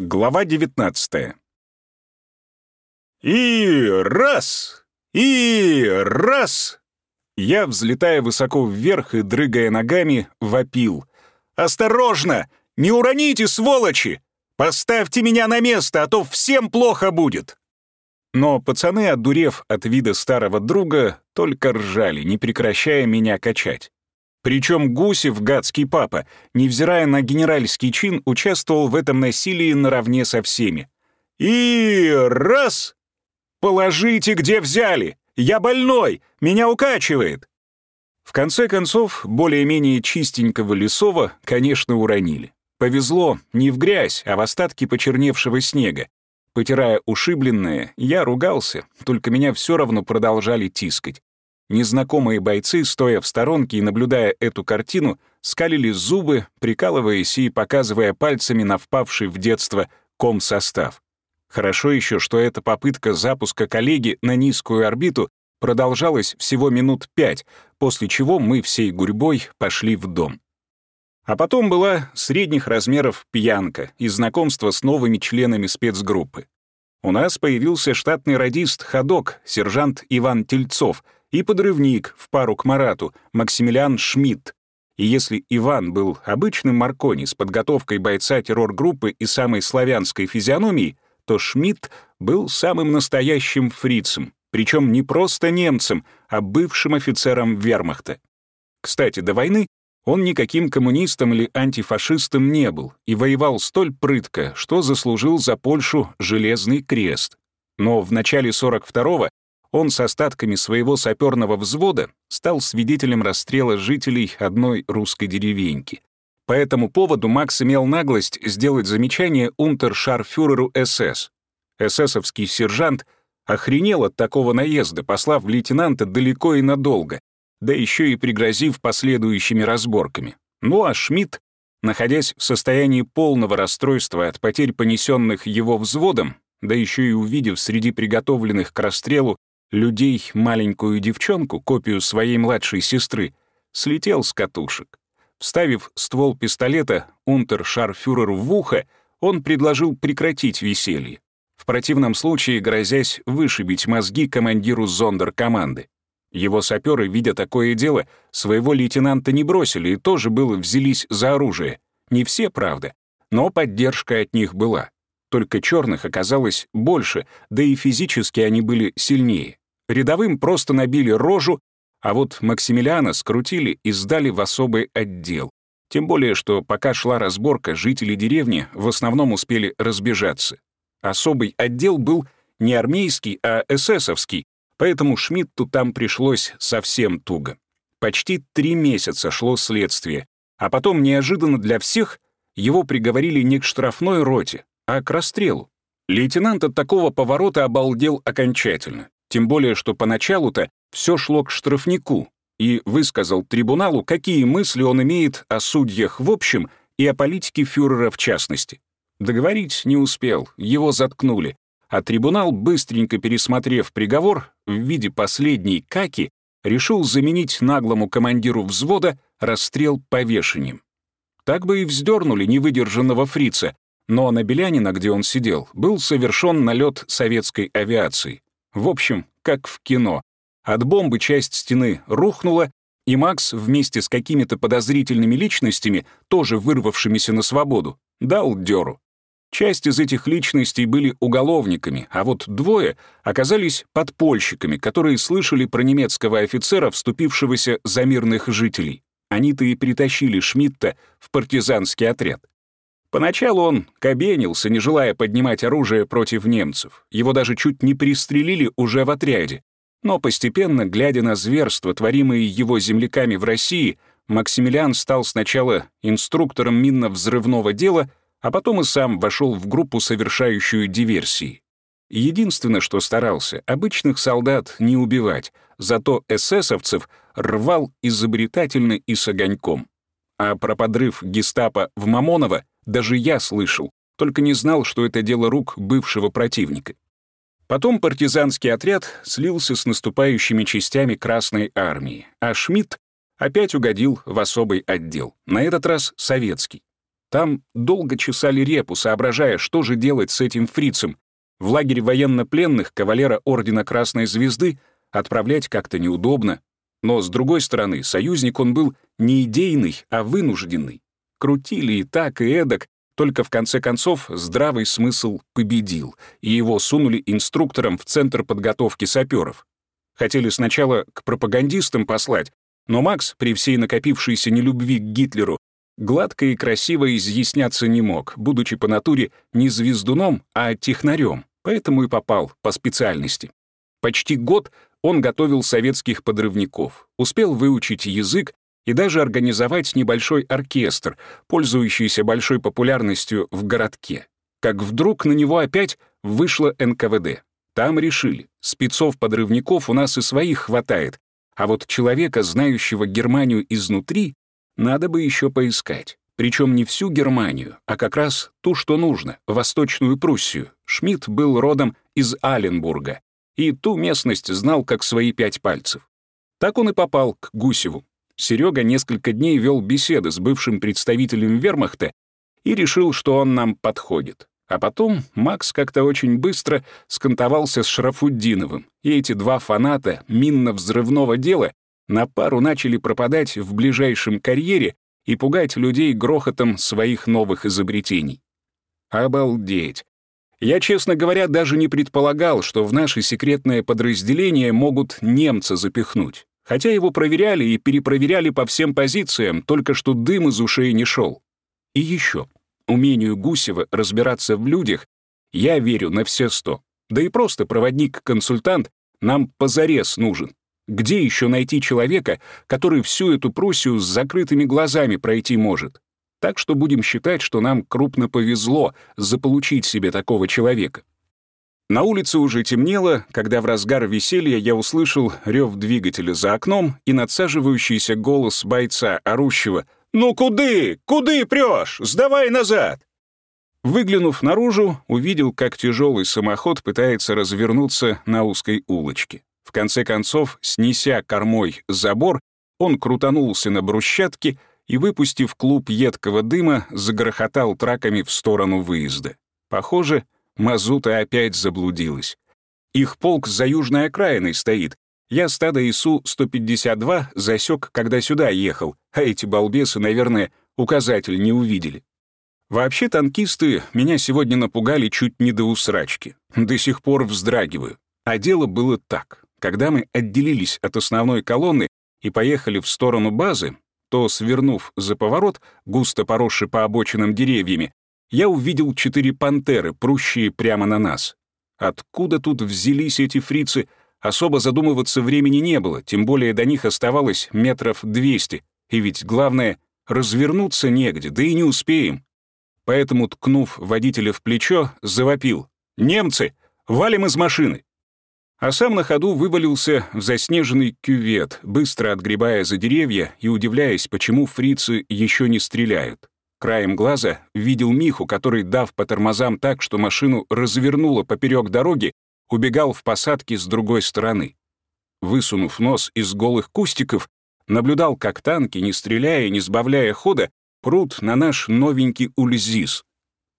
Глава 19 И раз! И раз! Я, взлетая высоко вверх и дрыгая ногами, вопил. «Осторожно! Не уроните, сволочи! Поставьте меня на место, а то всем плохо будет!» Но пацаны, отдурев от вида старого друга, только ржали, не прекращая меня качать. Причем Гусев, гадский папа, невзирая на генеральский чин, участвовал в этом насилии наравне со всеми. И раз! Положите, где взяли! Я больной! Меня укачивает! В конце концов, более-менее чистенького Лесова, конечно, уронили. Повезло не в грязь, а в остатки почерневшего снега. Потирая ушибленное, я ругался, только меня все равно продолжали тискать. Незнакомые бойцы, стоя в сторонке и наблюдая эту картину, скалили зубы, прикалываясь и показывая пальцами на впавший в детство комсостав. Хорошо еще, что эта попытка запуска коллеги на низкую орбиту продолжалась всего минут пять, после чего мы всей гурьбой пошли в дом. А потом была средних размеров пьянка и знакомство с новыми членами спецгруппы. У нас появился штатный радист «Ходок», сержант Иван Тельцов — и подрывник в пару к Марату, Максимилиан Шмидт. И если Иван был обычным Маркони с подготовкой бойца террор-группы и самой славянской физиономией, то Шмидт был самым настоящим фрицем, причем не просто немцем, а бывшим офицером вермахта. Кстати, до войны он никаким коммунистом или антифашистом не был и воевал столь прытко, что заслужил за Польшу Железный крест. Но в начале 42-го он с остатками своего саперного взвода стал свидетелем расстрела жителей одной русской деревеньки. По этому поводу Макс имел наглость сделать замечание унтершарфюреру СС. Эсэсовский сержант охренел от такого наезда, послав лейтенанта далеко и надолго, да еще и пригрозив последующими разборками. Ну а Шмидт, находясь в состоянии полного расстройства от потерь, понесенных его взводом, да еще и увидев среди приготовленных к расстрелу людей маленькую девчонку, копию своей младшей сестры, слетел с катушек. Вставив ствол пистолета унтершарфюреру в ухо, он предложил прекратить веселье, в противном случае грозясь вышибить мозги командиру зондеркоманды. Его саперы, видя такое дело, своего лейтенанта не бросили и тоже было взялись за оружие. Не все, правда, но поддержка от них была. Только черных оказалось больше, да и физически они были сильнее. Рядовым просто набили рожу, а вот Максимилиана скрутили и сдали в особый отдел. Тем более, что пока шла разборка, жители деревни в основном успели разбежаться. Особый отдел был не армейский, а эсэсовский, поэтому Шмидту там пришлось совсем туго. Почти три месяца шло следствие, а потом неожиданно для всех его приговорили не к штрафной роте, а к расстрелу. Лейтенант от такого поворота обалдел окончательно. Тем более, что поначалу-то все шло к штрафнику и высказал трибуналу, какие мысли он имеет о судьях в общем и о политике фюрера в частности. Договорить не успел, его заткнули, а трибунал, быстренько пересмотрев приговор в виде последней каки, решил заменить наглому командиру взвода расстрел повешением. Так бы и вздернули невыдержанного фрица, но на Белянина, где он сидел, был совершен налет советской авиации. В общем, как в кино. От бомбы часть стены рухнула, и Макс вместе с какими-то подозрительными личностями, тоже вырвавшимися на свободу, дал дёру. Часть из этих личностей были уголовниками, а вот двое оказались подпольщиками, которые слышали про немецкого офицера, вступившегося за мирных жителей. Они-то и притащили Шмидта в партизанский отряд. Поначалу он кабенился, не желая поднимать оружие против немцев. Его даже чуть не пристрелили уже в отряде. Но постепенно, глядя на зверства, творимые его земляками в России, Максимилиан стал сначала инструктором минно-взрывного дела, а потом и сам вошел в группу, совершающую диверсии. Единственное, что старался, обычных солдат не убивать, зато эсэсовцев рвал изобретательно и с огоньком. А про подрыв гестапо в Мамоново даже я слышал, только не знал, что это дело рук бывшего противника. Потом партизанский отряд слился с наступающими частями Красной армии, а Шмидт опять угодил в особый отдел, на этот раз советский. Там долго чесали репу, соображая, что же делать с этим фрицем. В лагерь военнопленных кавалера Ордена Красной Звезды отправлять как-то неудобно. Но, с другой стороны, союзник он был не идейный, а вынужденный. Крутили и так, и эдак, только в конце концов здравый смысл победил, и его сунули инструктором в Центр подготовки саперов. Хотели сначала к пропагандистам послать, но Макс, при всей накопившейся нелюбви к Гитлеру, гладко и красиво изъясняться не мог, будучи по натуре не звездуном, а технарем, поэтому и попал по специальности. Почти год он готовил советских подрывников, успел выучить язык и даже организовать небольшой оркестр, пользующийся большой популярностью в городке. Как вдруг на него опять вышло НКВД. Там решили, спецов-подрывников у нас и своих хватает, а вот человека, знающего Германию изнутри, надо бы еще поискать. Причем не всю Германию, а как раз ту, что нужно, Восточную Пруссию. Шмидт был родом из Аленбурга, и ту местность знал как свои пять пальцев. Так он и попал к Гусеву. Серега несколько дней вел беседы с бывшим представителем вермахта и решил, что он нам подходит. А потом Макс как-то очень быстро скантовался с Шрафуддиновым, и эти два фаната минно-взрывного дела на пару начали пропадать в ближайшем карьере и пугать людей грохотом своих новых изобретений. Обалдеть! Я, честно говоря, даже не предполагал, что в наше секретное подразделение могут немца запихнуть. Хотя его проверяли и перепроверяли по всем позициям, только что дым из ушей не шел. И еще, умению Гусева разбираться в людях я верю на все сто. Да и просто проводник-консультант нам позарез нужен. Где еще найти человека, который всю эту Пруссию с закрытыми глазами пройти может? Так что будем считать, что нам крупно повезло заполучить себе такого человека. На улице уже темнело, когда в разгар веселья я услышал рев двигателя за окном и надсаживающийся голос бойца, орущего «Ну куды? Куды прешь? Сдавай назад!» Выглянув наружу, увидел, как тяжелый самоход пытается развернуться на узкой улочке. В конце концов, снеся кормой забор, он крутанулся на брусчатке и, выпустив клуб едкого дыма, загрохотал траками в сторону выезда. Похоже, Мазута опять заблудилась. Их полк за южной окраиной стоит. Я стадо ИСУ-152 засек, когда сюда ехал, а эти балбесы, наверное, указатель не увидели. Вообще танкисты меня сегодня напугали чуть не до усрачки. До сих пор вздрагиваю. А дело было так. Когда мы отделились от основной колонны и поехали в сторону базы, то, свернув за поворот, густо поросший по обочинам деревьями, я увидел четыре пантеры, прущие прямо на нас. Откуда тут взялись эти фрицы, особо задумываться времени не было, тем более до них оставалось метров двести, и ведь главное — развернуться негде, да и не успеем. Поэтому, ткнув водителя в плечо, завопил. «Немцы! Валим из машины!» А сам на ходу вывалился в заснеженный кювет, быстро отгребая за деревья и удивляясь, почему фрицы еще не стреляют. Краем глаза видел Миху, который, дав по тормозам так, что машину развернуло поперек дороги, убегал в посадке с другой стороны. Высунув нос из голых кустиков, наблюдал, как танки, не стреляя и не сбавляя хода, прут на наш новенький Ульзис.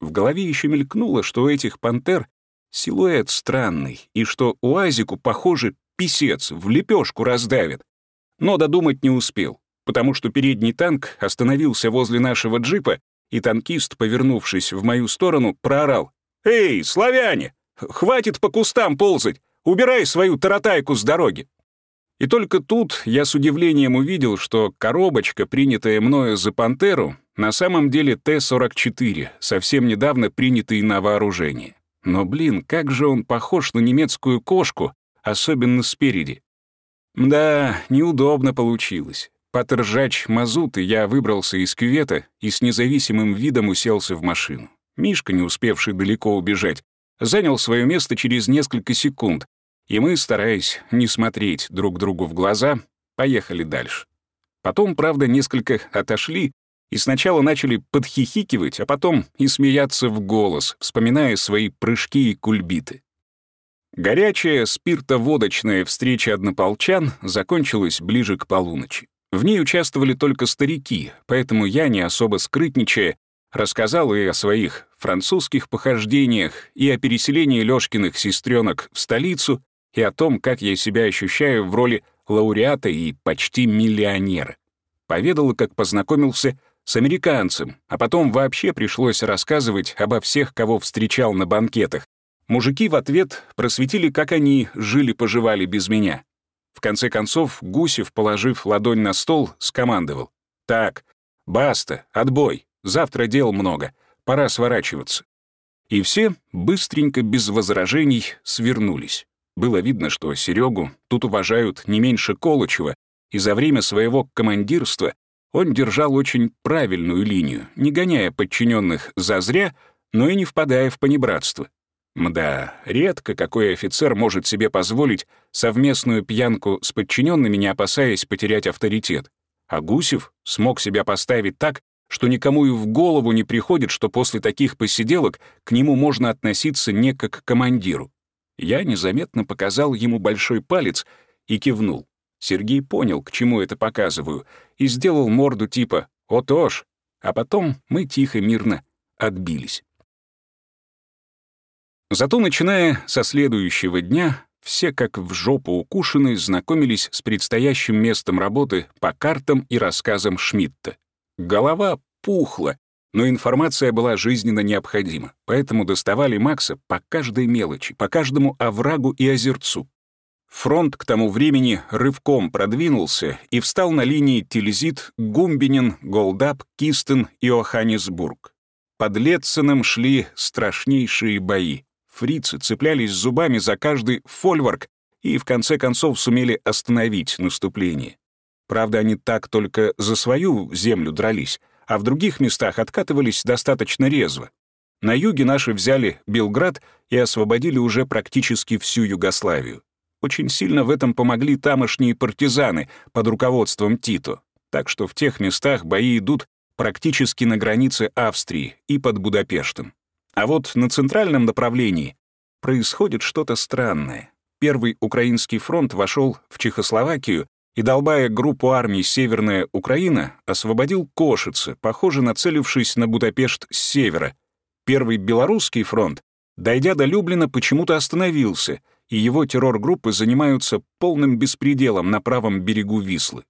В голове еще мелькнуло, что у этих пантер силуэт странный, и что уазику, похоже, писец в лепешку раздавит. Но додумать не успел потому что передний танк остановился возле нашего джипа, и танкист, повернувшись в мою сторону, проорал. «Эй, славяне! Хватит по кустам ползать! Убирай свою таратайку с дороги!» И только тут я с удивлением увидел, что коробочка, принятая мною за «Пантеру», на самом деле Т-44, совсем недавно принятый на вооружение. Но, блин, как же он похож на немецкую кошку, особенно спереди. Да, неудобно получилось. Потржач мазут, и я выбрался из кювета и с независимым видом уселся в машину. Мишка, не успевший далеко убежать, занял свое место через несколько секунд, и мы, стараясь не смотреть друг другу в глаза, поехали дальше. Потом, правда, несколько отошли и сначала начали подхихикивать, а потом и смеяться в голос, вспоминая свои прыжки и кульбиты. Горячая спиртоводочная встреча однополчан закончилась ближе к полуночи. В ней участвовали только старики, поэтому я, не особо скрытничая, Рассказал и о своих французских похождениях, и о переселении Лёшкиных сестренок в столицу, и о том, как я себя ощущаю в роли лауреата и почти миллионера. Поведал, как познакомился с американцем, а потом вообще пришлось рассказывать обо всех, кого встречал на банкетах. Мужики в ответ просветили, как они жили-поживали без меня. В конце концов, Гусев, положив ладонь на стол, скомандовал. «Так, баста, отбой, завтра дел много, пора сворачиваться». И все, быстренько, без возражений, свернулись. Было видно, что Серегу тут уважают не меньше Колычева, и за время своего командирства он держал очень правильную линию, не гоняя подчиненных зазря, но и не впадая в понебратство. Мда, редко какой офицер может себе позволить совместную пьянку с подчиненными, не опасаясь потерять авторитет. А Гусев смог себя поставить так, что никому и в голову не приходит, что после таких посиделок к нему можно относиться не как к командиру. Я незаметно показал ему большой палец и кивнул. Сергей понял, к чему это показываю, и сделал морду типа «Отож», а потом мы тихо, мирно отбились. Зато, начиная со следующего дня, все, как в жопу укушенные, знакомились с предстоящим местом работы по картам и рассказам Шмидта. Голова пухла, но информация была жизненно необходима, поэтому доставали Макса по каждой мелочи, по каждому оврагу и озерцу. Фронт к тому времени рывком продвинулся и встал на линии Тильзит, Гумбинин, Голдап, Кистен и Оханнесбург. Под Летценом шли страшнейшие бои. Фрицы цеплялись зубами за каждый фольварк и в конце концов сумели остановить наступление. Правда, они так только за свою землю дрались, а в других местах откатывались достаточно резво. На юге наши взяли Белград и освободили уже практически всю Югославию. Очень сильно в этом помогли тамошние партизаны под руководством Тито, так что в тех местах бои идут практически на границе Австрии и под Будапештом. А вот на центральном направлении происходит что-то странное. Первый Украинский фронт вошел в Чехословакию и, долбая группу армий «Северная Украина», освободил Кошице, похоже, нацелившись на Будапешт с севера. Первый Белорусский фронт, дойдя до Люблина, почему-то остановился — и его террор-группы занимаются полным беспределом на правом берегу Вислы.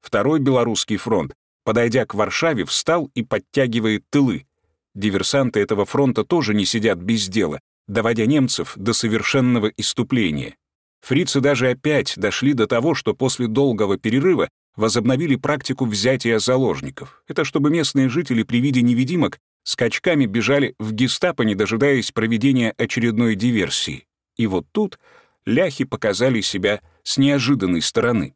Второй Белорусский фронт, подойдя к Варшаве, встал и подтягивает тылы. Диверсанты этого фронта тоже не сидят без дела, доводя немцев до совершенного иступления. Фрицы даже опять дошли до того, что после долгого перерыва возобновили практику взятия заложников. Это чтобы местные жители при виде невидимок скачками бежали в гестапо, не дожидаясь проведения очередной диверсии. И вот тут ляхи показали себя с неожиданной стороны.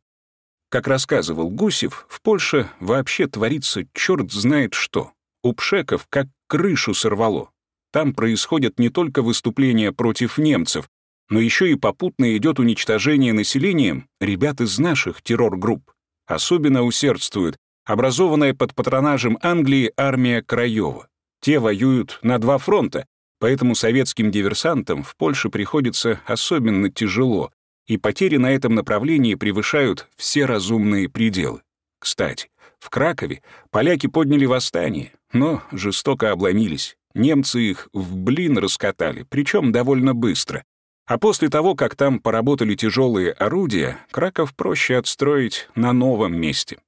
Как рассказывал Гусев, в Польше вообще творится черт знает что. У пшеков как крышу сорвало. Там происходят не только выступления против немцев, но еще и попутно идет уничтожение населением ребят из наших террор-групп. Особенно усердствует образованная под патронажем Англии армия Краева. Те воюют на два фронта, Поэтому советским диверсантам в Польше приходится особенно тяжело, и потери на этом направлении превышают все разумные пределы. Кстати, в Кракове поляки подняли восстание, но жестоко обломились. Немцы их в блин раскатали, причем довольно быстро. А после того, как там поработали тяжелые орудия, Краков проще отстроить на новом месте.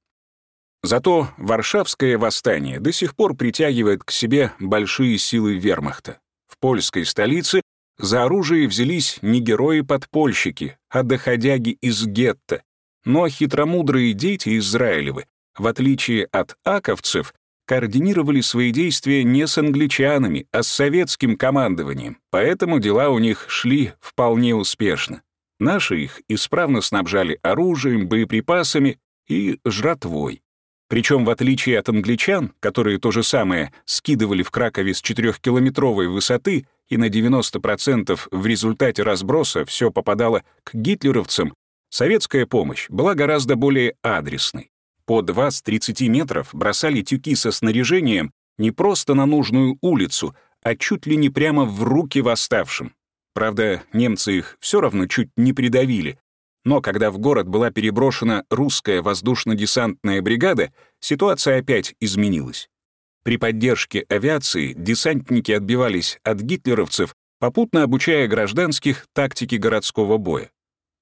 Зато Варшавское восстание до сих пор притягивает к себе большие силы вермахта польской столице за оружие взялись не герои-подпольщики, а доходяги из гетто. Но хитромудрые дети Израилевы, в отличие от аковцев, координировали свои действия не с англичанами, а с советским командованием, поэтому дела у них шли вполне успешно. Наши их исправно снабжали оружием, боеприпасами и жратвой. Причем, в отличие от англичан, которые то же самое скидывали в Кракове с 4-километровой высоты, и на 90% в результате разброса все попадало к гитлеровцам, советская помощь была гораздо более адресной. По 2 с 30 метров бросали тюки со снаряжением не просто на нужную улицу, а чуть ли не прямо в руки восставшим. Правда, немцы их все равно чуть не придавили, но когда в город была переброшена русская воздушно-десантная бригада, ситуация опять изменилась. При поддержке авиации десантники отбивались от гитлеровцев, попутно обучая гражданских тактике городского боя.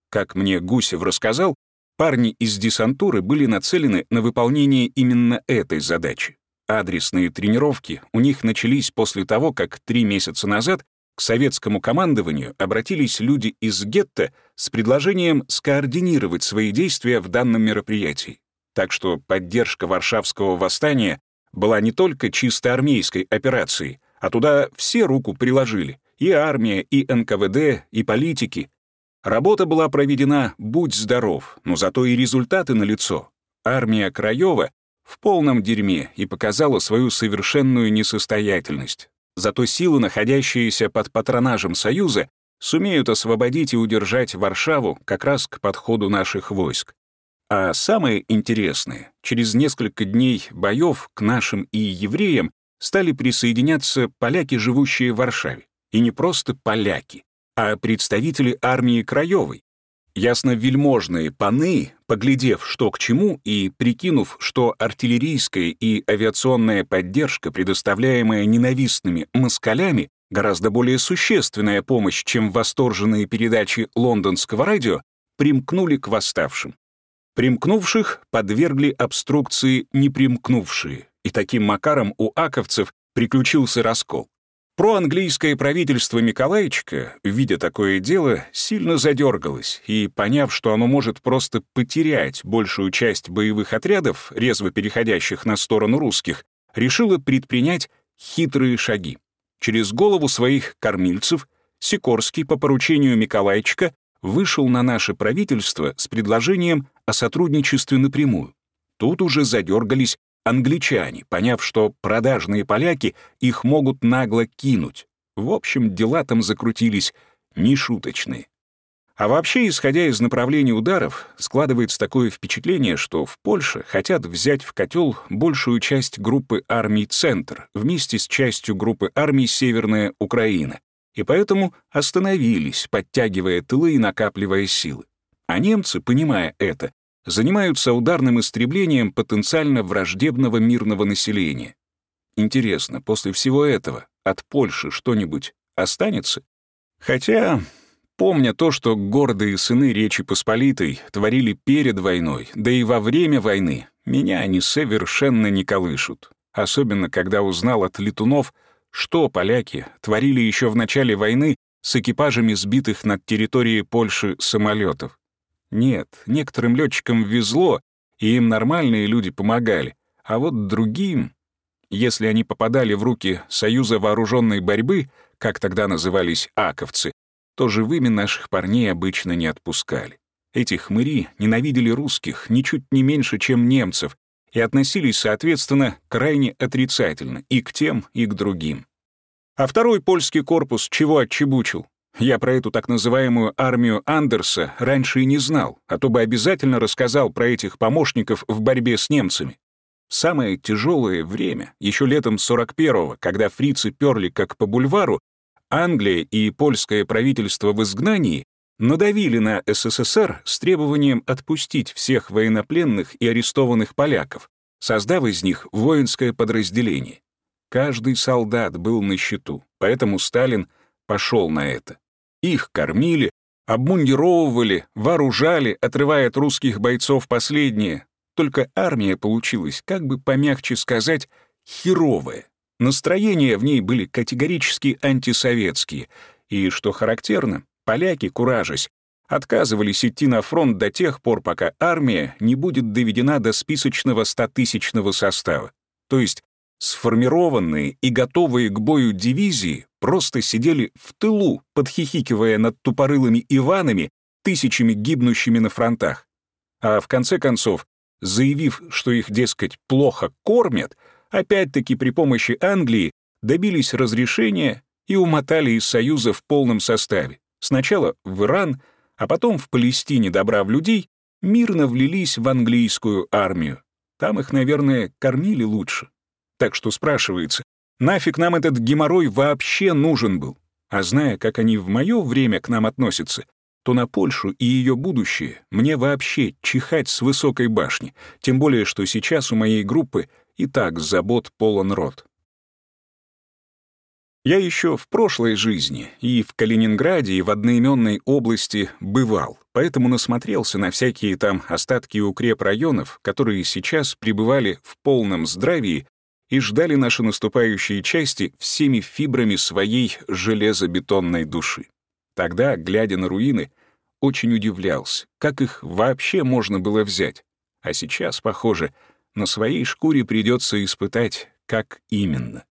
Как мне Гусев рассказал, парни из десантуры были нацелены на выполнение именно этой задачи. Адресные тренировки у них начались после того, как три месяца назад к советскому командованию обратились люди из гетто с предложением скоординировать свои действия в данном мероприятии. Так что поддержка Варшавского восстания была не только чисто армейской операцией, а туда все руку приложили — и армия, и НКВД, и политики. Работа была проведена «будь здоров», но зато и результаты налицо. Армия Краева в полном дерьме и показала свою совершенную несостоятельность. Зато силы, находящиеся под патронажем Союза, сумеют освободить и удержать Варшаву как раз к подходу наших войск. А самое интересное, через несколько дней боев к нашим и евреям стали присоединяться поляки, живущие в Варшаве. И не просто поляки, а представители армии Краевой, Ясно вельможные паны, поглядев, что к чему, и прикинув, что артиллерийская и авиационная поддержка, предоставляемая ненавистными москалями, гораздо более существенная помощь, чем восторженные передачи лондонского радио, примкнули к восставшим. Примкнувших подвергли обструкции непримкнувшие, и таким макаром у аковцев приключился раскол. Проанглийское правительство Николаевича, видя такое дело, сильно задергалось и, поняв, что оно может просто потерять большую часть боевых отрядов, резво переходящих на сторону русских, решило предпринять хитрые шаги. Через голову своих кормильцев Сикорский по поручению Николаевича вышел на наше правительство с предложением о сотрудничестве напрямую. Тут уже задергались англичане, поняв, что продажные поляки их могут нагло кинуть. В общем, дела там закрутились нешуточные. А вообще, исходя из направлений ударов, складывается такое впечатление, что в Польше хотят взять в котел большую часть группы армий «Центр» вместе с частью группы армий «Северная Украина», и поэтому остановились, подтягивая тылы и накапливая силы. А немцы, понимая это, занимаются ударным истреблением потенциально враждебного мирного населения. Интересно, после всего этого от Польши что-нибудь останется? Хотя, помня то, что гордые сыны Речи Посполитой творили перед войной, да и во время войны, меня они совершенно не колышут. Особенно, когда узнал от летунов, что поляки творили еще в начале войны с экипажами сбитых над территорией Польши самолетов. Нет, некоторым летчикам везло, и им нормальные люди помогали, а вот другим, если они попадали в руки Союза вооруженной борьбы, как тогда назывались аковцы, то живыми наших парней обычно не отпускали. Эти хмыри ненавидели русских ничуть не меньше, чем немцев, и относились, соответственно, крайне отрицательно и к тем, и к другим. А второй польский корпус чего отчебучил? Я про эту так называемую армию Андерса раньше и не знал, а то бы обязательно рассказал про этих помощников в борьбе с немцами. Самое тяжелое время, еще летом 41-го, когда фрицы перли как по бульвару, Англия и польское правительство в изгнании надавили на СССР с требованием отпустить всех военнопленных и арестованных поляков, создав из них воинское подразделение. Каждый солдат был на счету, поэтому Сталин пошел на это. Их кормили, обмундировывали, вооружали, отрывая от русских бойцов последние. Только армия получилась, как бы помягче сказать, херовая. Настроения в ней были категорически антисоветские. И, что характерно, поляки, куражась, отказывались идти на фронт до тех пор, пока армия не будет доведена до списочного стотысячного состава. То есть сформированные и готовые к бою дивизии просто сидели в тылу, подхихикивая над тупорылыми Иванами, тысячами гибнущими на фронтах. А в конце концов, заявив, что их, дескать, плохо кормят, опять-таки при помощи Англии добились разрешения и умотали из Союза в полном составе. Сначала в Иран, а потом в Палестине, добрав людей, мирно влились в английскую армию. Там их, наверное, кормили лучше. Так что спрашивается, Нафиг нам этот геморрой вообще нужен был? А зная, как они в мое время к нам относятся, то на Польшу и ее будущее мне вообще чихать с высокой башни, тем более, что сейчас у моей группы и так забот полон рот. Я еще в прошлой жизни и в Калининграде, и в одноименной области бывал, поэтому насмотрелся на всякие там остатки укрепрайонов, которые сейчас пребывали в полном здравии и ждали наши наступающие части всеми фибрами своей железобетонной души. Тогда, глядя на руины, очень удивлялся, как их вообще можно было взять. А сейчас, похоже, на своей шкуре придется испытать, как именно.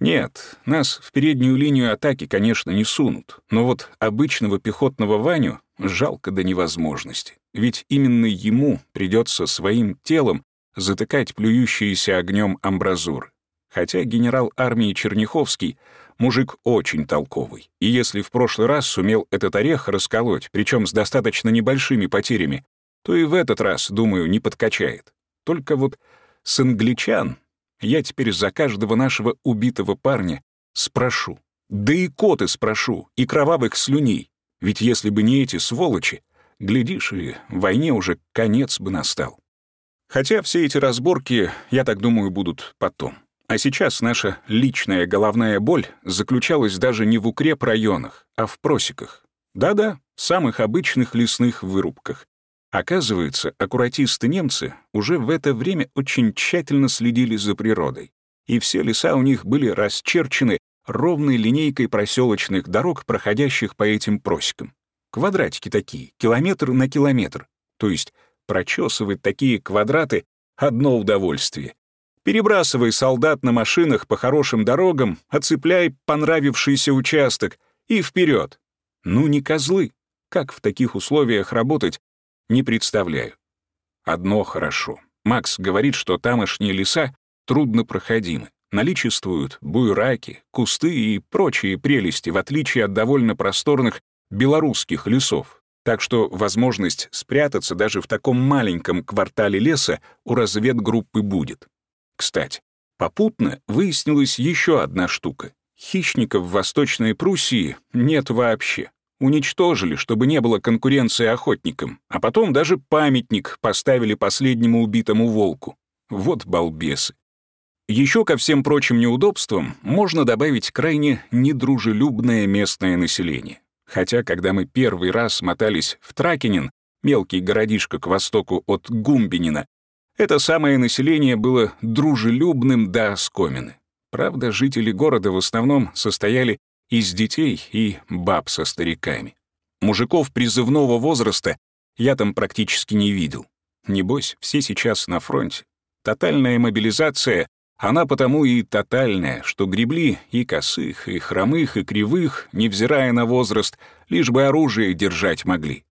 Нет, нас в переднюю линию атаки, конечно, не сунут, но вот обычного пехотного Ваню жалко до невозможности, ведь именно ему придется своим телом затыкать плюющиеся огнем амбразуры. Хотя генерал армии Черняховский — мужик очень толковый, и если в прошлый раз сумел этот орех расколоть, причем с достаточно небольшими потерями, то и в этот раз, думаю, не подкачает. Только вот с англичан я теперь за каждого нашего убитого парня спрошу. Да и коты спрошу, и кровавых слюней. Ведь если бы не эти сволочи, глядишь, и войне уже конец бы настал. Хотя все эти разборки, я так думаю, будут потом. А сейчас наша личная головная боль заключалась даже не в укрепрайонах, а в просеках. Да-да, в самых обычных лесных вырубках, Оказывается, аккуратисты-немцы уже в это время очень тщательно следили за природой, и все леса у них были расчерчены ровной линейкой проселочных дорог, проходящих по этим просекам. Квадратики такие, километр на километр. То есть прочесывать такие квадраты — одно удовольствие. Перебрасывай солдат на машинах по хорошим дорогам, оцепляй понравившийся участок и вперед. Ну не козлы. Как в таких условиях работать, не представляю. Одно хорошо. Макс говорит, что тамошние леса труднопроходимы. Наличествуют буйраки, кусты и прочие прелести, в отличие от довольно просторных белорусских лесов. Так что возможность спрятаться даже в таком маленьком квартале леса у разведгруппы будет. Кстати, попутно выяснилась еще одна штука. Хищников в Восточной Пруссии нет вообще уничтожили, чтобы не было конкуренции охотникам, а потом даже памятник поставили последнему убитому волку. Вот балбесы. Еще ко всем прочим неудобствам можно добавить крайне недружелюбное местное население. Хотя, когда мы первый раз мотались в Тракенин, мелкий городишко к востоку от Гумбинина, это самое население было дружелюбным до оскомины. Правда, жители города в основном состояли из детей и баб со стариками. Мужиков призывного возраста я там практически не видел. Небось, все сейчас на фронте. Тотальная мобилизация, она потому и тотальная, что гребли и косых, и хромых, и кривых, невзирая на возраст, лишь бы оружие держать могли.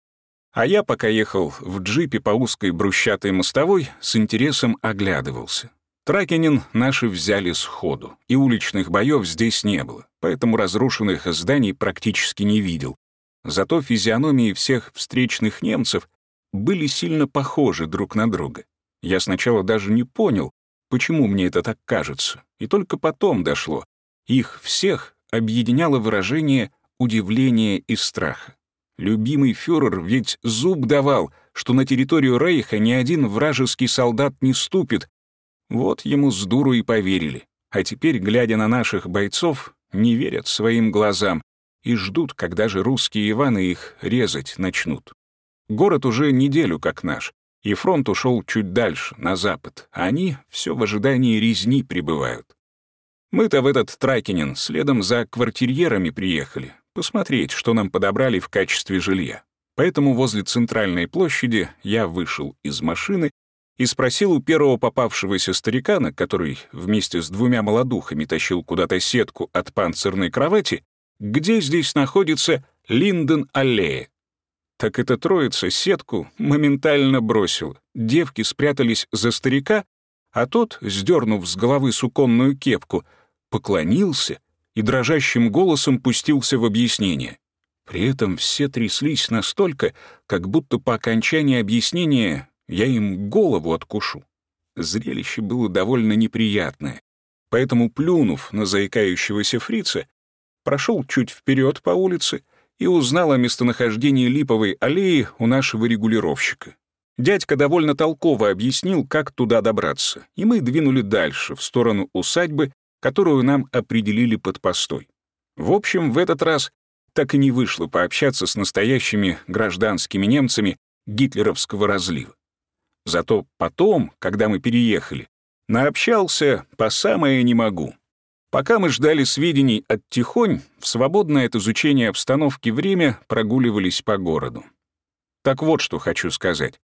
А я, пока ехал в джипе по узкой брусчатой мостовой, с интересом оглядывался. Тракенин наши взяли сходу, и уличных боев здесь не было, поэтому разрушенных зданий практически не видел. Зато физиономии всех встречных немцев были сильно похожи друг на друга. Я сначала даже не понял, почему мне это так кажется, и только потом дошло. Их всех объединяло выражение удивления и страха. Любимый фюрер ведь зуб давал, что на территорию Рейха ни один вражеский солдат не ступит, вот ему с дуру и поверили. А теперь, глядя на наших бойцов, не верят своим глазам и ждут, когда же русские Иваны их резать начнут. Город уже неделю как наш, и фронт ушел чуть дальше, на запад, а они все в ожидании резни прибывают. Мы-то в этот Тракинин следом за квартирьерами приехали, посмотреть, что нам подобрали в качестве жилья. Поэтому возле центральной площади я вышел из машины и спросил у первого попавшегося старикана, который вместе с двумя молодухами тащил куда-то сетку от панцирной кровати, где здесь находится Линден-аллея. Так эта троица сетку моментально бросила. Девки спрятались за старика, а тот, сдернув с головы суконную кепку, поклонился и дрожащим голосом пустился в объяснение. При этом все тряслись настолько, как будто по окончании объяснения я им голову откушу. Зрелище было довольно неприятное, поэтому, плюнув на заикающегося фрица, прошел чуть вперед по улице и узнал о местонахождении липовой аллеи у нашего регулировщика. Дядька довольно толково объяснил, как туда добраться, и мы двинули дальше, в сторону усадьбы, которую нам определили под постой. В общем, в этот раз так и не вышло пообщаться с настоящими гражданскими немцами гитлеровского разлива. Зато потом, когда мы переехали, наобщался по самое не могу. Пока мы ждали сведений от Тихонь, в свободное от изучения обстановки время прогуливались по городу. Так вот, что хочу сказать.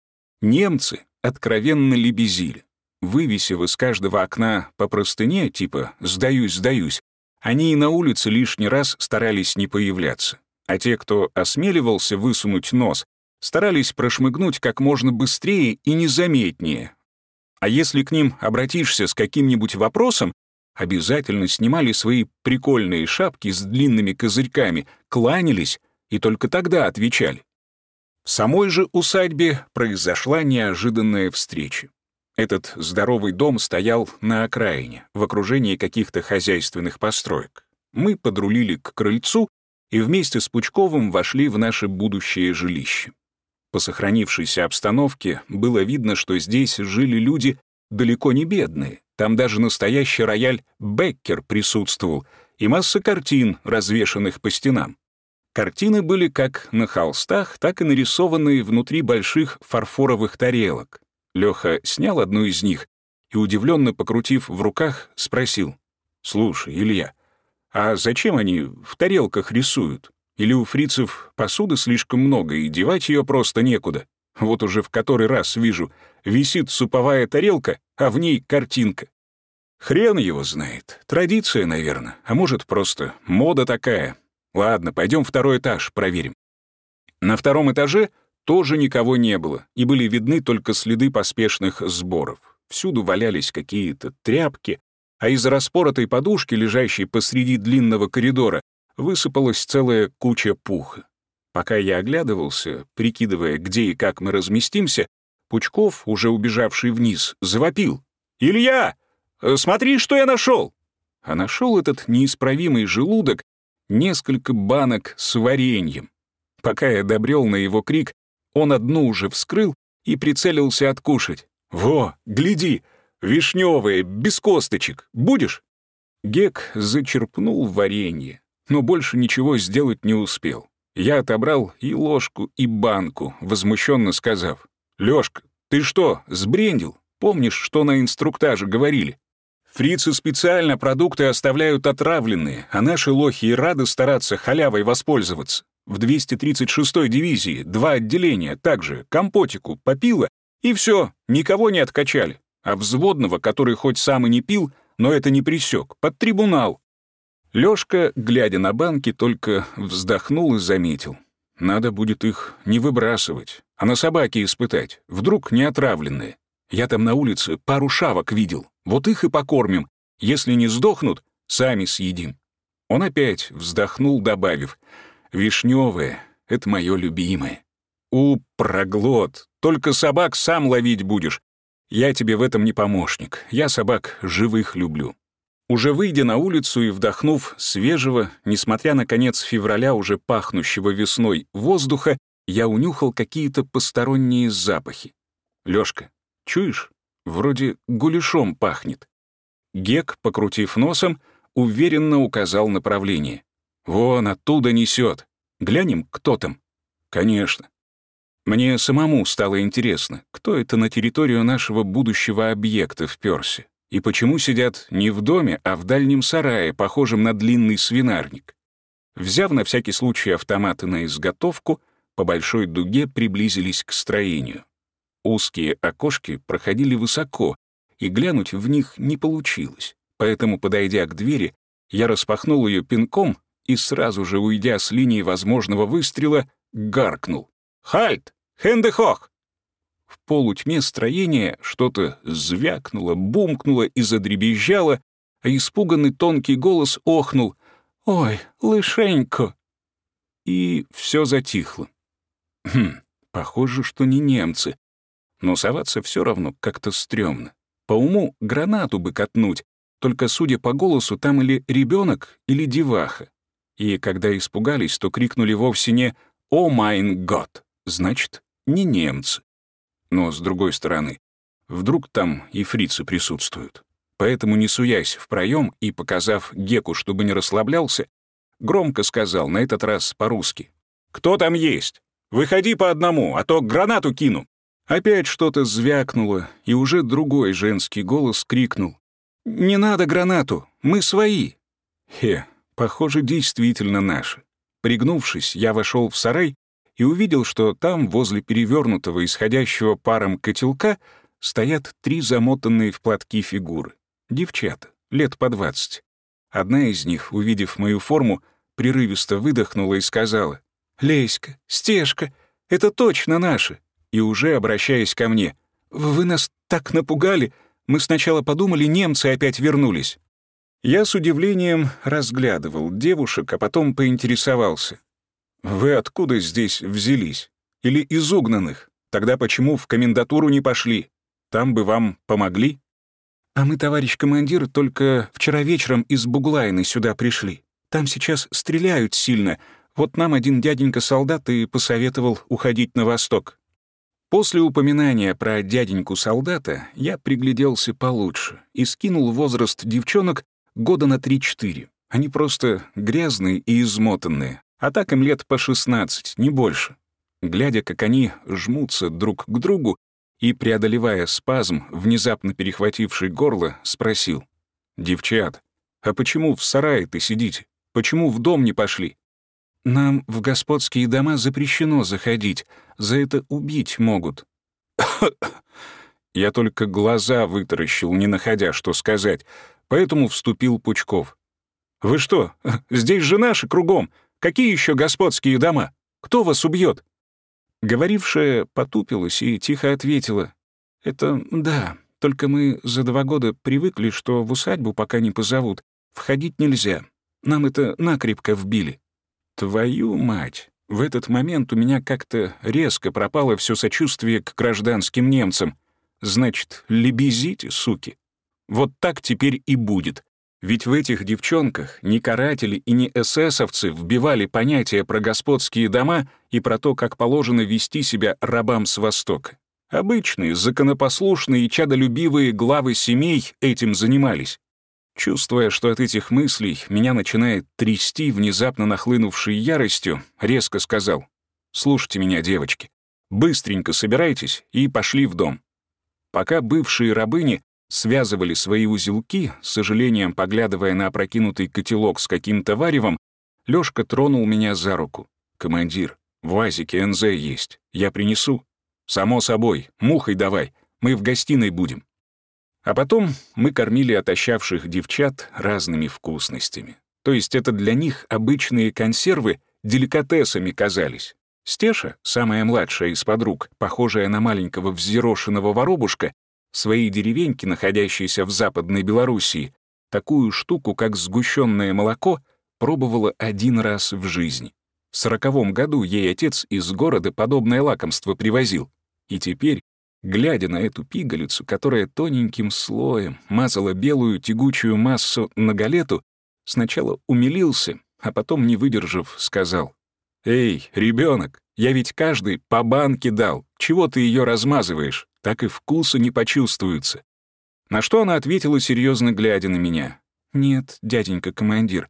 Немцы откровенно лебезили. Вывесив из каждого окна по простыне, типа «сдаюсь, сдаюсь», они и на улице лишний раз старались не появляться. А те, кто осмеливался высунуть нос, старались прошмыгнуть как можно быстрее и незаметнее. А если к ним обратишься с каким-нибудь вопросом, обязательно снимали свои прикольные шапки с длинными козырьками, кланялись и только тогда отвечали. В самой же усадьбе произошла неожиданная встреча. Этот здоровый дом стоял на окраине, в окружении каких-то хозяйственных построек. Мы подрулили к крыльцу и вместе с Пучковым вошли в наше будущее жилище. По сохранившейся обстановке было видно, что здесь жили люди далеко не бедные. Там даже настоящий рояль Беккер присутствовал и масса картин, развешанных по стенам. Картины были как на холстах, так и нарисованные внутри больших фарфоровых тарелок. Лёха снял одну из них и, удивленно покрутив в руках, спросил. «Слушай, Илья, а зачем они в тарелках рисуют? Или у фрицев посуды слишком много, и девать ее просто некуда? Вот уже в который раз вижу, висит суповая тарелка, а в ней картинка. Хрен его знает. Традиция, наверное. А может, просто мода такая. Ладно, пойдем второй этаж, проверим. На втором этаже тоже никого не было, и были видны только следы поспешных сборов. Всюду валялись какие-то тряпки, а из распоротой подушки, лежащей посреди длинного коридора, высыпалась целая куча пуха. Пока я оглядывался, прикидывая, где и как мы разместимся, Пучков, уже убежавший вниз, завопил. «Илья, смотри, что я нашел!» А нашел этот неисправимый желудок несколько банок с вареньем. Пока я добрел на его крик, он одну уже вскрыл и прицелился откушать. «Во, гляди, вишневые, без косточек. Будешь?» Гек зачерпнул варенье, но больше ничего сделать не успел. Я отобрал и ложку, и банку, возмущенно сказав. «Лёшка, ты что, сбрендил? Помнишь, что на инструктаже говорили? Фрицы специально продукты оставляют отравленные, а наши лохи и рады стараться халявой воспользоваться. В 236-й дивизии два отделения также компотику попило, и все, никого не откачали. А взводного, который хоть сам и не пил, но это не присек, под трибунал. Лёшка, глядя на банки, только вздохнул и заметил. Надо будет их не выбрасывать, а на собаке испытать, вдруг не отравленные. Я там на улице пару шавок видел, вот их и покормим. Если не сдохнут, сами съедим». Он опять вздохнул, добавив, «Вишневое — это мое любимое». «У, проглот, только собак сам ловить будешь. Я тебе в этом не помощник, я собак живых люблю». Уже выйдя на улицу и вдохнув свежего, несмотря на конец февраля уже пахнущего весной воздуха, я унюхал какие-то посторонние запахи. Лёшка, чуешь? Вроде гуляшом пахнет. Гек, покрутив носом, уверенно указал направление. «Вон оттуда несет. Глянем, кто там?» «Конечно». Мне самому стало интересно, кто это на территорию нашего будущего объекта вперся, и почему сидят не в доме, а в дальнем сарае, похожем на длинный свинарник. Взяв на всякий случай автоматы на изготовку, по большой дуге приблизились к строению. Узкие окошки проходили высоко, и глянуть в них не получилось. Поэтому, подойдя к двери, я распахнул ее пинком и сразу же, уйдя с линии возможного выстрела, гаркнул. «Хальт! Хендехох!» В полутьме строения что-то звякнуло, бумкнуло и задребезжало, а испуганный тонкий голос охнул. «Ой, лышенько!» И все затихло. Хм, похоже, что не немцы, но соваться все равно как-то стрёмно. По уму гранату бы катнуть, только, судя по голосу, там или ребенок, или деваха. И когда испугались, то крикнули вовсе не «О майн год!», значит, не немцы. Но, с другой стороны, вдруг там и фрицы присутствуют. Поэтому, не суясь в проем и показав Геку, чтобы не расслаблялся, громко сказал, на этот раз по-русски. «Кто там есть? Выходи по одному, а то гранату кину!» Опять что-то звякнуло, и уже другой женский голос крикнул. «Не надо гранату, мы свои!» Хе, похоже, действительно наши. Пригнувшись, я вошел в сарай и увидел, что там, возле перевернутого, исходящего паром котелка, стоят три замотанные в платки фигуры. Девчата, лет по двадцать. Одна из них, увидев мою форму, прерывисто выдохнула и сказала, «Леська, Стежка, это точно наши!» И уже обращаясь ко мне, «Вы нас так напугали, мы сначала подумали, немцы опять вернулись». Я с удивлением разглядывал девушек, а потом поинтересовался. «Вы откуда здесь взялись? Или из угнанных? Тогда почему в комендатуру не пошли? Там бы вам помогли?» «А мы, товарищ командир, только вчера вечером из Буглайны сюда пришли. Там сейчас стреляют сильно. Вот нам один дяденька-солдат и посоветовал уходить на восток». После упоминания про дяденьку-солдата я пригляделся получше и скинул возраст девчонок года на 3-4. Они просто грязные и измотанные, а так им лет по 16, не больше. Глядя, как они жмутся друг к другу, и, преодолевая спазм, внезапно перехвативший горло, спросил. «Девчат, а почему в сарае-то сидите? Почему в дом не пошли?» «Нам в господские дома запрещено заходить, за это убить могут». Я только глаза вытаращил, не находя, что сказать, поэтому вступил Пучков. «Вы что, здесь же наши кругом. Какие еще господские дома? Кто вас убьет? Говорившая потупилась и тихо ответила. «Это да, только мы за два года привыкли, что в усадьбу пока не позовут. Входить нельзя. Нам это накрепко вбили». «Твою мать!» В этот момент у меня как-то резко пропало все сочувствие к гражданским немцам. Значит, лебезите, суки. Вот так теперь и будет. Ведь в этих девчонках ни каратели и ни эсэсовцы вбивали понятия про господские дома и про то, как положено вести себя рабам с Востока. Обычные, законопослушные и чадолюбивые главы семей этим занимались. Чувствуя, что от этих мыслей меня начинает трясти внезапно нахлынувшей яростью, резко сказал, «Слушайте меня, девочки, быстренько собирайтесь и пошли в дом». Пока бывшие рабыни связывали свои узелки, с сожалением поглядывая на опрокинутый котелок с каким-то варевом, Лёшка тронул меня за руку. «Командир, в вазике НЗ есть. Я принесу?» «Само собой. Мухой давай. Мы в гостиной будем». А потом мы кормили отощавших девчат разными вкусностями. То есть это для них обычные консервы деликатесами казались. Стеша, самая младшая из подруг, похожая на маленького взъерошенного воробушка, своей деревеньке, находящейся в Западной Белоруссии, такую штуку, как сгущенное молоко, пробовала один раз в жизни. В сороковом году ей отец из города подобное лакомство привозил. И теперь, глядя на эту пигалицу, которая тоненьким слоем мазала белую тягучую массу на галету, сначала умилился, а потом, не выдержав, сказал, «Эй, ребенок, я ведь каждый по банке дал, чего ты ее размазываешь?» так и вкуса не почувствуется. На что она ответила, серьезно глядя на меня. «Нет, дяденька командир,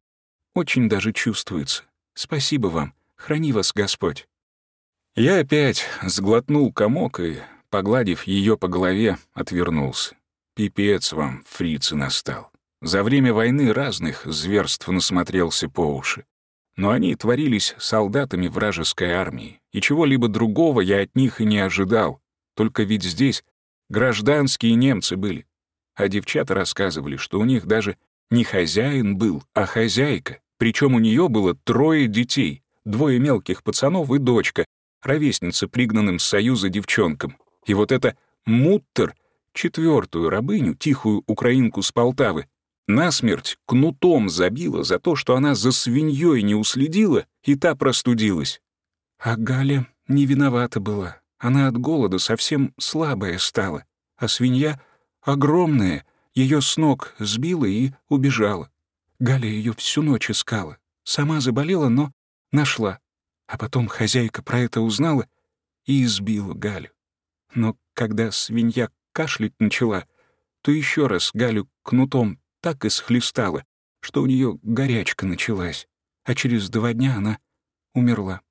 очень даже чувствуется. Спасибо вам, храни вас Господь». Я опять сглотнул комок и, погладив ее по голове, отвернулся. Пипец вам, фрицы, настал. За время войны разных зверств насмотрелся по уши. Но они творились солдатами вражеской армии, и чего-либо другого я от них и не ожидал. Только ведь здесь гражданские немцы были. А девчата рассказывали, что у них даже не хозяин был, а хозяйка. Причем у нее было трое детей, двое мелких пацанов и дочка, ровесница пригнанным с союза девчонкам. И вот эта Муттер, четвертую рабыню, тихую украинку с Полтавы, насмерть кнутом забила за то, что она за свиньей не уследила, и та простудилась. А Галя не виновата была. Она от голода совсем слабая стала, а свинья огромная, ее с ног сбила и убежала. Галя ее всю ночь искала. Сама заболела, но нашла. А потом хозяйка про это узнала и избила Галю. Но когда свинья кашлять начала, то еще раз Галю кнутом так и схлестала, что у нее горячка началась, а через два дня она умерла.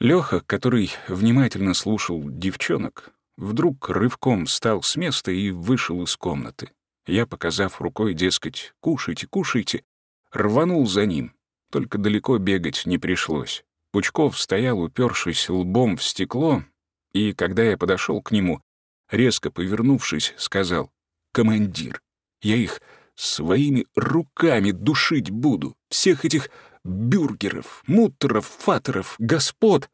Лёха, который внимательно слушал девчонок, вдруг рывком встал с места и вышел из комнаты. Я, показав рукой, дескать, «кушайте, кушайте», рванул за ним. Только далеко бегать не пришлось. Пучков стоял, упершись лбом в стекло, и, когда я подошел к нему, резко повернувшись, сказал, «Командир, я их своими руками душить буду, всех этих бюргеров, мутеров, фатеров, господ.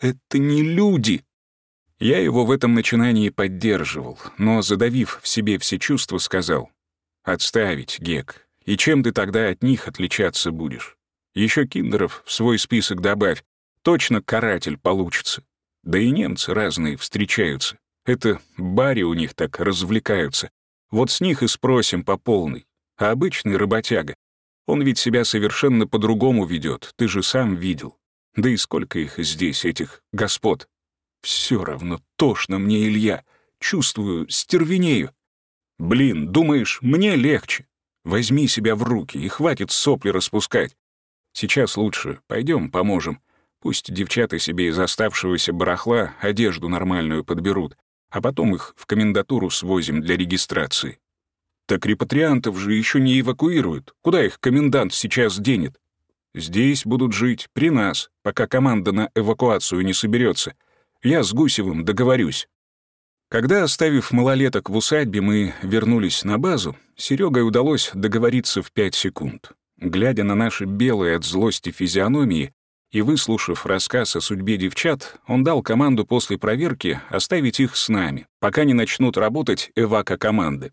Это не люди!» Я его в этом начинании поддерживал, но, задавив в себе все чувства, сказал, «Отставить, Гек, и чем ты тогда от них отличаться будешь? Еще киндеров в свой список добавь, точно каратель получится. Да и немцы разные встречаются. Это бари у них так развлекаются. Вот с них и спросим по полной. А обычный работяга, он ведь себя совершенно по-другому ведет, ты же сам видел. Да и сколько их здесь, этих господ. Все равно тошно мне, Илья. Чувствую, стервенею. Блин, думаешь, мне легче? Возьми себя в руки и хватит сопли распускать. Сейчас лучше, пойдем поможем. Пусть девчата себе из оставшегося барахла одежду нормальную подберут, а потом их в комендатуру свозим для регистрации. Так репатриантов же еще не эвакуируют. Куда их комендант сейчас денет? Здесь будут жить, при нас, пока команда на эвакуацию не соберется. Я с Гусевым договорюсь. Когда, оставив малолеток в усадьбе, мы вернулись на базу, Серегой удалось договориться в пять секунд. Глядя на наши белые от злости физиономии и выслушав рассказ о судьбе девчат, он дал команду после проверки оставить их с нами, пока не начнут работать эвако-команды.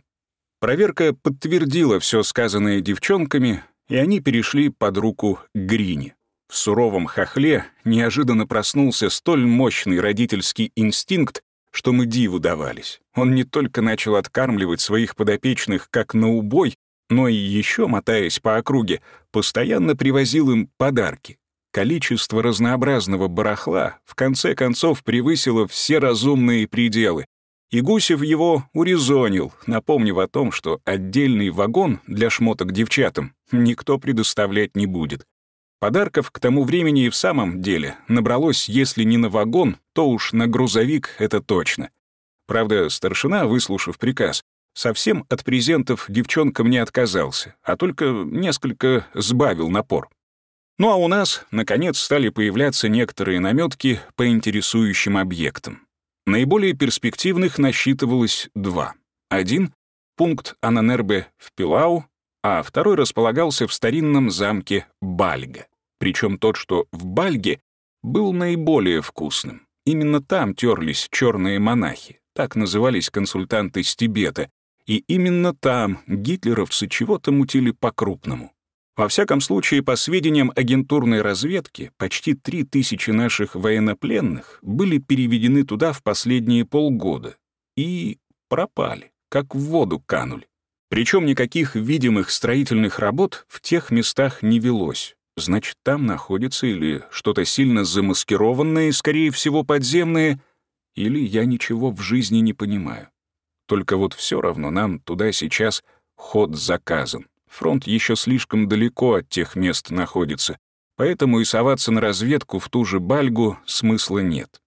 Проверка подтвердила все сказанное девчонками, и они перешли под руку к Грине. В суровом хохле неожиданно проснулся столь мощный родительский инстинкт, что мы диву давались. Он не только начал откармливать своих подопечных как на убой, но и еще, мотаясь по округе, постоянно привозил им подарки. Количество разнообразного барахла в конце концов превысило все разумные пределы, и Гусев его урезонил, напомнив о том, что отдельный вагон для шмоток девчатам никто предоставлять не будет. Подарков к тому времени и в самом деле набралось, если не на вагон, то уж на грузовик это точно. Правда, старшина, выслушав приказ, совсем от презентов девчонкам не отказался, а только несколько сбавил напор. Ну а у нас, наконец, стали появляться некоторые наметки по интересующим объектам. Наиболее перспективных насчитывалось два. Один — пункт Ананербе в Пилау, а второй располагался в старинном замке Бальга. Причем тот, что в Бальге, был наиболее вкусным. Именно там терлись черные монахи, так назывались консультанты с Тибета, и именно там гитлеровцы чего-то мутили по-крупному. Во всяком случае, по сведениям агентурной разведки, почти три тысячи наших военнопленных были переведены туда в последние полгода и пропали, как в воду канули. Причем никаких видимых строительных работ в тех местах не велось. Значит, там находится или что-то сильно замаскированное, скорее всего, подземное, или я ничего в жизни не понимаю. Только вот все равно нам туда сейчас ход заказан. Фронт еще слишком далеко от тех мест находится, поэтому и соваться на разведку в ту же Бальгу смысла нет.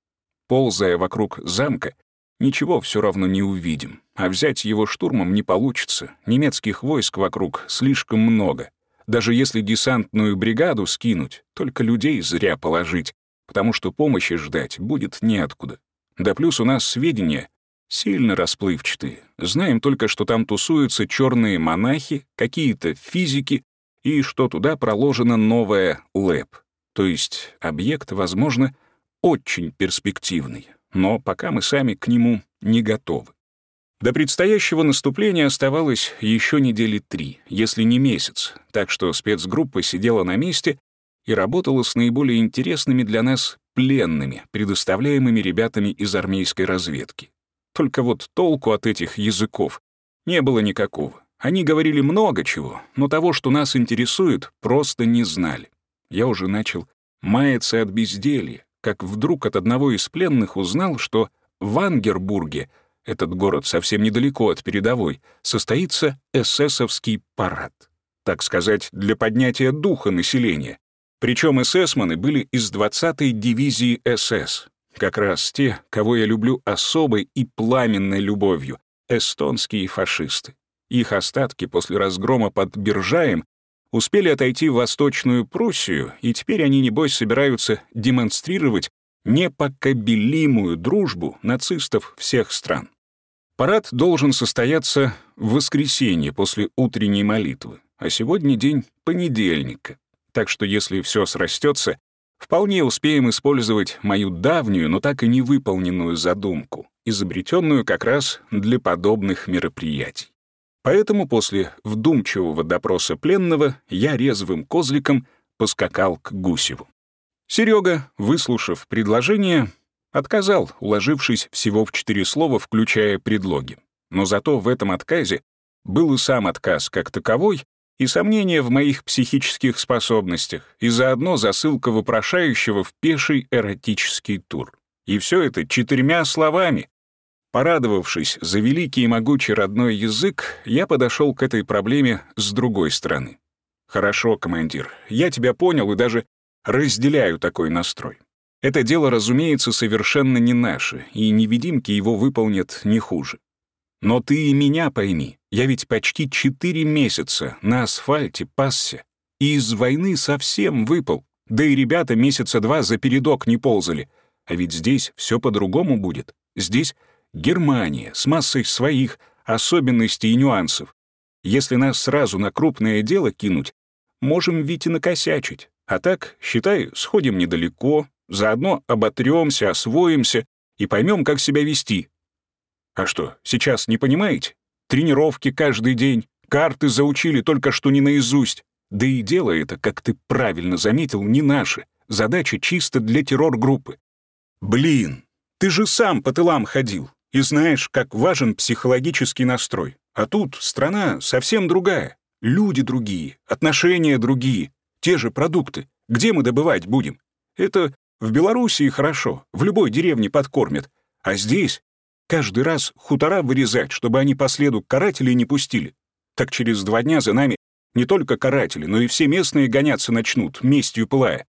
Ползая вокруг замка, ничего все равно не увидим, а взять его штурмом не получится, немецких войск вокруг слишком много. Даже если десантную бригаду скинуть, только людей зря положить, потому что помощи ждать будет неоткуда. Да плюс у нас сведения Сильно расплывчатые. Знаем только, что там тусуются черные монахи, какие-то физики, и что туда проложена новая ЛЭП. То есть объект, возможно, очень перспективный, но пока мы сами к нему не готовы. До предстоящего наступления оставалось еще недели три, если не месяц, так что спецгруппа сидела на месте и работала с наиболее интересными для нас пленными, предоставляемыми ребятами из армейской разведки. Только вот толку от этих языков не было никакого. Они говорили много чего, но того, что нас интересует, просто не знали. Я уже начал маяться от безделья, как вдруг от одного из пленных узнал, что в Ангербурге, этот город совсем недалеко от передовой, состоится эсэсовский парад. Так сказать, для поднятия духа населения. Причем эсэсманы были из 20-й дивизии СС, как раз те, кого я люблю особой и пламенной любовью, эстонские фашисты. Их остатки после разгрома под Биржаем успели отойти в Восточную Пруссию, и теперь они, небось, собираются демонстрировать непокобелимую дружбу нацистов всех стран. Парад должен состояться в воскресенье после утренней молитвы, а сегодня день понедельника. Так что если все срастется, вполне успеем использовать мою давнюю, но так и не выполненную задумку, изобретенную как раз для подобных мероприятий. Поэтому после вдумчивого допроса пленного я резвым козликом поскакал к Гусеву. Серега, выслушав предложение, отказал, уложившись всего в четыре слова, включая предлоги. Но зато в этом отказе был и сам отказ как таковой, и сомнения в моих психических способностях, и заодно засылка вопрошающего в пеший эротический тур. И все это четырьмя словами. Порадовавшись за великий и могучий родной язык, я подошел к этой проблеме с другой стороны. «Хорошо, командир, я тебя понял и даже разделяю такой настрой. Это дело, разумеется, совершенно не наше, и невидимки его выполнят не хуже. Но ты и меня пойми, я ведь почти четыре месяца на асфальте пасся, и из войны совсем выпал, да и ребята месяца два за передок не ползали. А ведь здесь все по-другому будет. Здесь Германия с массой своих особенностей и нюансов. Если нас сразу на крупное дело кинуть, можем ведь и накосячить. А так, считай, сходим недалеко, заодно оботрёмся, освоимся и поймем, как себя вести. А что, сейчас не понимаете? Тренировки каждый день, карты заучили только что не наизусть. Да и дело это, как ты правильно заметил, не наше. Задача чисто для террор-группы. Блин, ты же сам по тылам ходил и знаешь, как важен психологический настрой. А тут страна совсем другая, люди другие, отношения другие, те же продукты. Где мы добывать будем? Это в Белоруссии хорошо, в любой деревне подкормят. А здесь каждый раз хутора вырезать, чтобы они по следу карателей не пустили. Так через два дня за нами не только каратели, но и все местные гоняться начнут, местью пылая.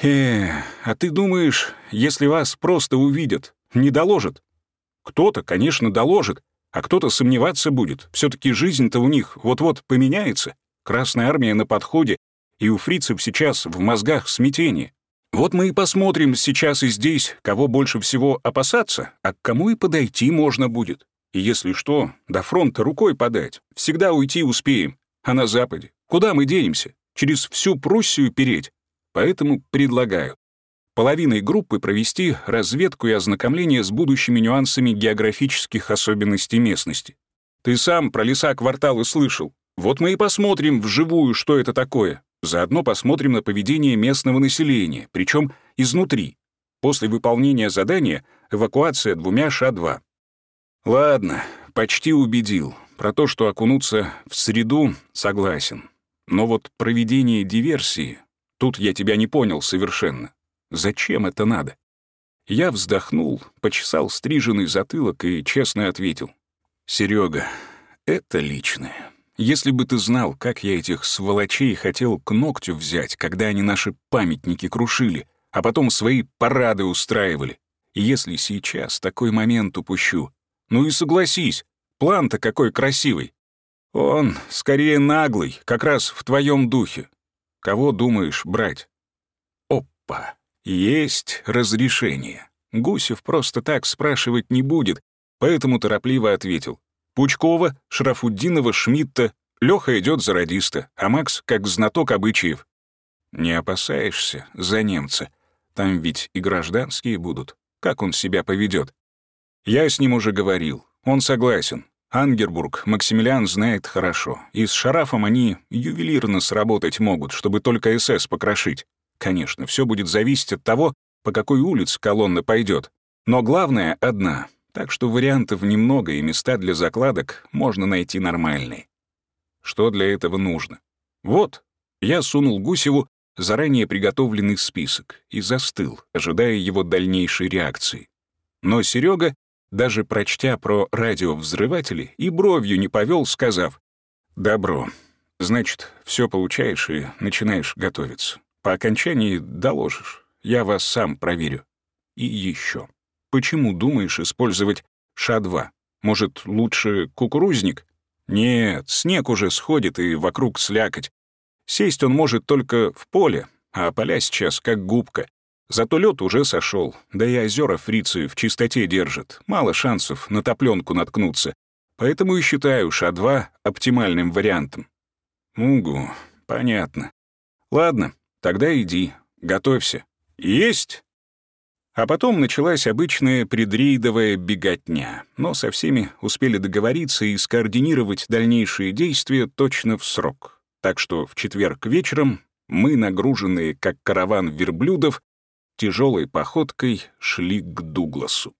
Э, а ты думаешь, если вас просто увидят, не доложат? Кто-то, конечно, доложит, а кто-то сомневаться будет. все таки жизнь-то у них вот-вот поменяется. Красная армия на подходе, и у фрицев сейчас в мозгах смятение. Вот мы и посмотрим сейчас и здесь, кого больше всего опасаться, а к кому и подойти можно будет. И если что, до фронта рукой подать, всегда уйти успеем. А на Западе? Куда мы денемся? Через всю Пруссию переть? Поэтому предлагаю половиной группы провести разведку и ознакомление с будущими нюансами географических особенностей местности. Ты сам про леса-кварталы слышал. Вот мы и посмотрим вживую, что это такое. Заодно посмотрим на поведение местного населения, причем изнутри. После выполнения задания эвакуация двумя Ша-2. Ладно, почти убедил. Про то, что окунуться в среду, согласен. Но вот проведение диверсии, тут я тебя не понял совершенно. Зачем это надо? Я вздохнул, почесал стриженный затылок и честно ответил. «Серега, это личное». Если бы ты знал, как я этих сволочей хотел к ногтю взять, когда они наши памятники крушили, а потом свои парады устраивали. Если сейчас такой момент упущу, ну и согласись, план-то какой красивый. Он скорее наглый, как раз в твоем духе. Кого думаешь брать? Опа, есть разрешение. Гусев просто так спрашивать не будет, поэтому торопливо ответил. Пучкова, Шарафуддинова, Шмидта. Лёха идёт за радиста, а Макс как знаток обычаев. Не опасаешься за немца. Там ведь и гражданские будут. Как он себя поведёт? Я с ним уже говорил. Он согласен. Ангербург Максимилиан знает хорошо. И с Шарафом они ювелирно сработать могут, чтобы только СС покрошить. Конечно, всё будет зависеть от того, по какой улице колонна пойдёт. Но главное — одна так что вариантов немного, и места для закладок можно найти нормальные. Что для этого нужно? Вот, я сунул Гусеву заранее приготовленный список и застыл, ожидая его дальнейшей реакции. Но Серега, даже прочтя про радиовзрыватели, и бровью не повел, сказав «Добро. Значит, все получаешь и начинаешь готовиться. По окончании доложишь. Я вас сам проверю. И еще. Почему думаешь использовать Ша-2? Может, лучше кукурузник? Нет, снег уже сходит и вокруг слякоть. Сесть он может только в поле, а поля сейчас как губка. Зато лед уже сошел, да и озера фрицы в чистоте держат. Мало шансов на топленку наткнуться. Поэтому и считаю Ша-2 оптимальным вариантом. Угу, понятно. Ладно, тогда иди, готовься. Есть! А потом началась обычная предрейдовая беготня, но со всеми успели договориться и скоординировать дальнейшие действия точно в срок. Так что в четверг вечером мы, нагруженные как караван верблюдов, тяжелой походкой шли к Дугласу.